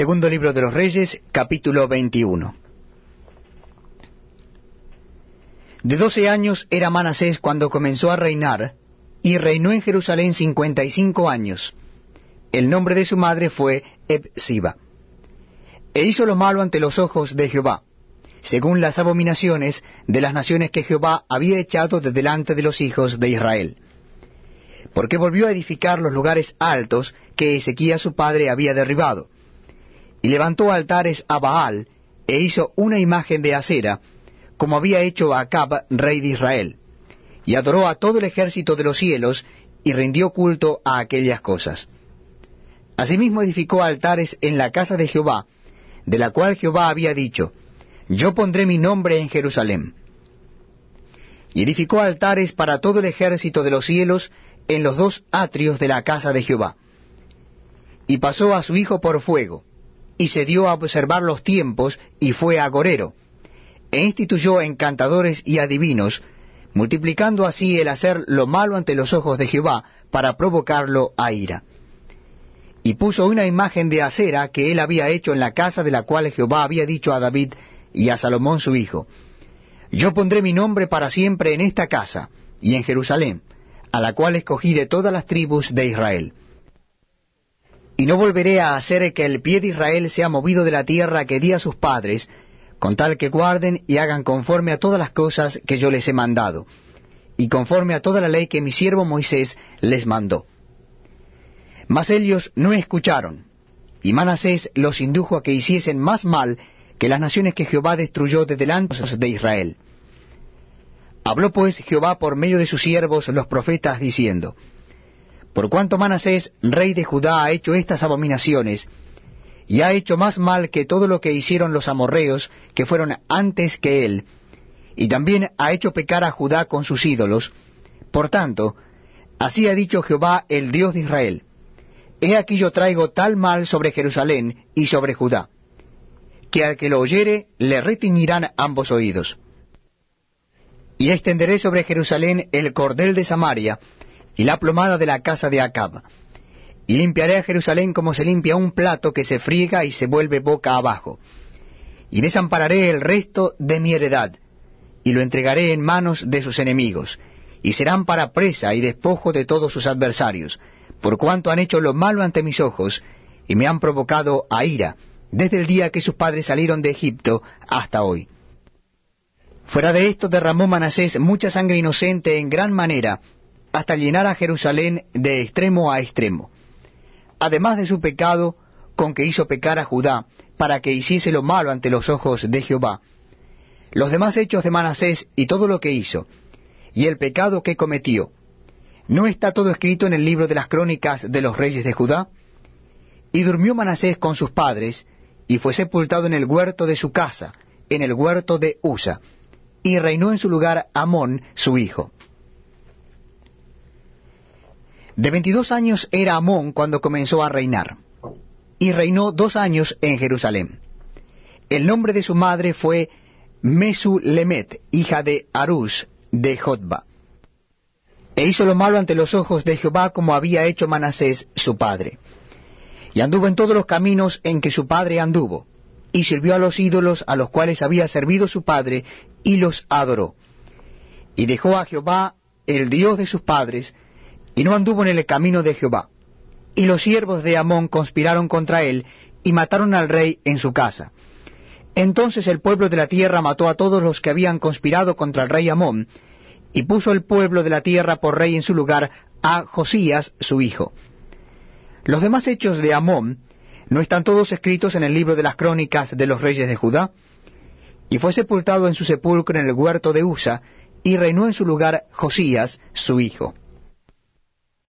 Segundo libro de los Reyes, capítulo 21. De doce años era Manasés cuando comenzó a reinar, y reinó en Jerusalén cincuenta y cinco años. El nombre de su madre fue Ebsiba. E hizo lo malo ante los ojos de Jehová, según las abominaciones de las naciones que Jehová había echado de delante de los hijos de Israel. Porque volvió a edificar los lugares altos que Ezequías su padre había derribado, y levantó altares a Baal, e hizo una imagen de acera, como había hecho Acab, rey de Israel, y adoró a todo el ejército de los cielos, y rindió culto a aquellas cosas. Asimismo edificó altares en la casa de Jehová, de la cual Jehová había dicho, Yo pondré mi nombre en Jerusalén. Y edificó altares para todo el ejército de los cielos en los dos atrios de la casa de Jehová. Y pasó a su hijo por fuego, y se dio a observar los tiempos, y fue agorero, e instituyó encantadores y adivinos, multiplicando así el hacer lo malo ante los ojos de Jehová, para provocarlo a ira. Y puso una imagen de acera que él había hecho en la casa de la cual Jehová había dicho a David y a Salomón su hijo, Yo pondré mi nombre para siempre en esta casa y en Jerusalén, a la cual escogí de todas las tribus de Israel. Y no volveré a hacer que el pie de Israel sea movido de la tierra que di a sus padres, con tal que guarden y hagan conforme a todas las cosas que yo les he mandado, y conforme a toda la ley que mi siervo Moisés les mandó. Mas ellos no escucharon, y Manasés los indujo a que hiciesen más mal que las naciones que Jehová destruyó de delante de Israel. Habló pues Jehová por medio de sus siervos los profetas, diciendo, Por cuanto Manasés, rey de Judá, ha hecho estas abominaciones, y ha hecho más mal que todo lo que hicieron los amorreos que fueron antes que él, y también ha hecho pecar a Judá con sus ídolos. Por tanto, así ha dicho Jehová el Dios de Israel, He aquí yo traigo tal mal sobre Jerusalén y sobre Judá, que al que lo oyere le retiñirán ambos oídos. Y extenderé sobre Jerusalén el cordel de Samaria y la plomada de la casa de Acab y limpiaré a Jerusalén como se limpia un plato que se friega y se vuelve boca abajo. Y desampararé el resto de mi heredad, y lo entregaré en manos de sus enemigos, y serán para presa y despojo de todos sus adversarios, por cuanto han hecho lo malo ante mis ojos, y me han provocado a ira, desde el día que sus padres salieron de Egipto hasta hoy. Fuera de esto derramó Manasés mucha sangre inocente en gran manera, hasta llenar a Jerusalén de extremo a extremo además de su pecado con que hizo pecar a Judá, para que hiciese lo malo ante los ojos de Jehová, los demás hechos de Manasés y todo lo que hizo, y el pecado que cometió, ¿no está todo escrito en el libro de las crónicas de los reyes de Judá? Y durmió Manasés con sus padres, y fue sepultado en el huerto de su casa, en el huerto de Usa, y reinó en su lugar Amón, su hijo. De veintidós años era Amón cuando comenzó a reinar, y reinó dos años en Jerusalén. El nombre de su madre fue Mesulemet, hija de Arús de Jotba. E hizo lo malo ante los ojos de Jehová como había hecho Manasés su padre. Y anduvo en todos los caminos en que su padre anduvo, y sirvió a los ídolos a los cuales había servido su padre, y los adoró. Y dejó a Jehová, el Dios de sus padres, y no anduvo en el camino de Jehová. Y los siervos de Amón conspiraron contra él, y mataron al rey en su casa. Entonces el pueblo de la tierra mató a todos los que habían conspirado contra el rey Amón, y puso el pueblo de la tierra por rey en su lugar a Josías su hijo. Los demás hechos de Amón no están todos escritos en el libro de las crónicas de los reyes de Judá, y fue sepultado en su sepulcro en el huerto de Usa, y reinó en su lugar Josías su hijo.